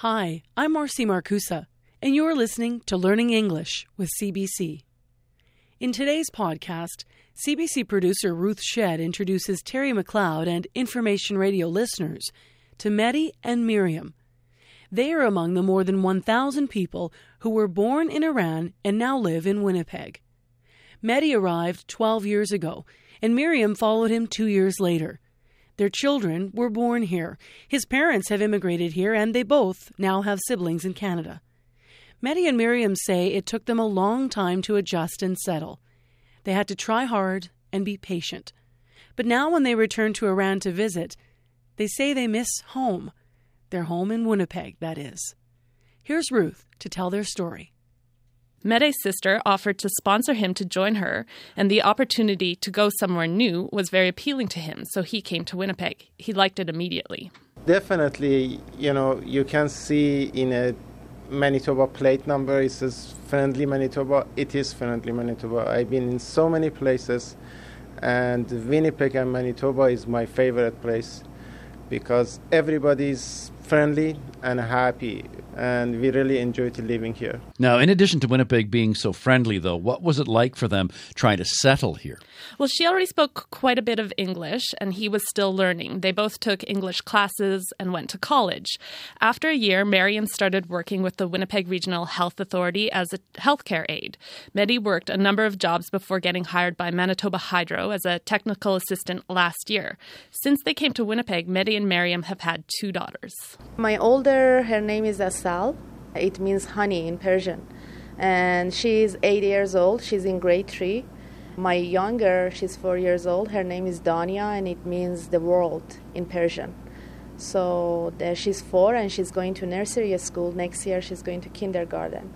Hi, I'm Marcy Markusa, and you're listening to Learning English with CBC. In today's podcast, CBC producer Ruth Shedd introduces Terry McLeod and Information Radio listeners to Mehdi and Miriam. They are among the more than 1,000 people who were born in Iran and now live in Winnipeg. Mehdi arrived 12 years ago, and Miriam followed him two years later. Their children were born here. His parents have immigrated here, and they both now have siblings in Canada. Mehdi and Miriam say it took them a long time to adjust and settle. They had to try hard and be patient. But now, when they return to Iran to visit, they say they miss home. Their home in Winnipeg, that is. Here's Ruth to tell their story. Mehdi's sister offered to sponsor him to join her, and the opportunity to go somewhere new was very appealing to him, so he came to Winnipeg. He liked it immediately. Definitely, you know, you can see in a Manitoba plate number, it says friendly Manitoba. It is friendly Manitoba. I've been in so many places, and Winnipeg and Manitoba is my favorite place because everybody's friendly and happy and we really enjoyed living here. Now, in addition to Winnipeg being so friendly, though, what was it like for them trying to settle here? Well, she already spoke quite a bit of English, and he was still learning. They both took English classes and went to college. After a year, Mariam started working with the Winnipeg Regional Health Authority as a healthcare aide. Mehdi worked a number of jobs before getting hired by Manitoba Hydro as a technical assistant last year. Since they came to Winnipeg, Mehdi and Mariam have had two daughters. My older, her name is Asal. It means honey in Persian. And she's eight years old. She's in grade three. My younger, she's four years old. Her name is Dania, and it means the world in Persian. So she's four, and she's going to nursery school. Next year, she's going to kindergarten.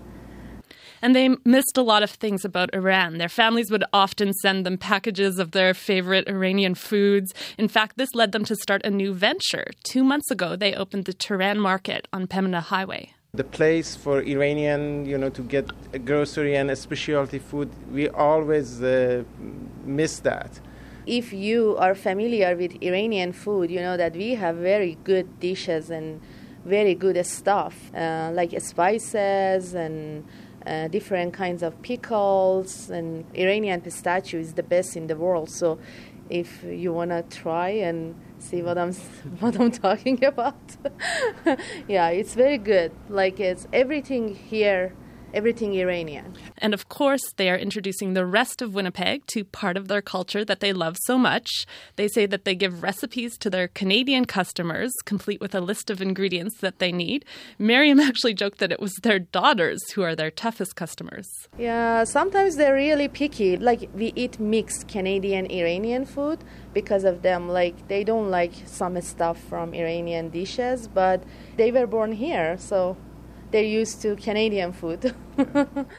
And they missed a lot of things about Iran. Their families would often send them packages of their favorite Iranian foods. In fact, this led them to start a new venture. Two months ago, they opened the Tehran Market on Pembina Highway the place for Iranian, you know, to get a grocery and a specialty food, we always uh, miss that. If you are familiar with Iranian food, you know that we have very good dishes and very good stuff, uh, like spices and uh, different kinds of pickles. And Iranian pistachio is the best in the world. So, if you want to try and see what I'm what I'm talking about. yeah, it's very good. Like it's everything here everything Iranian. And of course, they are introducing the rest of Winnipeg to part of their culture that they love so much. They say that they give recipes to their Canadian customers, complete with a list of ingredients that they need. Miriam actually joked that it was their daughters who are their toughest customers. Yeah, sometimes they're really picky. Like, we eat mixed Canadian Iranian food because of them. Like, they don't like some stuff from Iranian dishes, but they were born here, so they're used to Canadian food.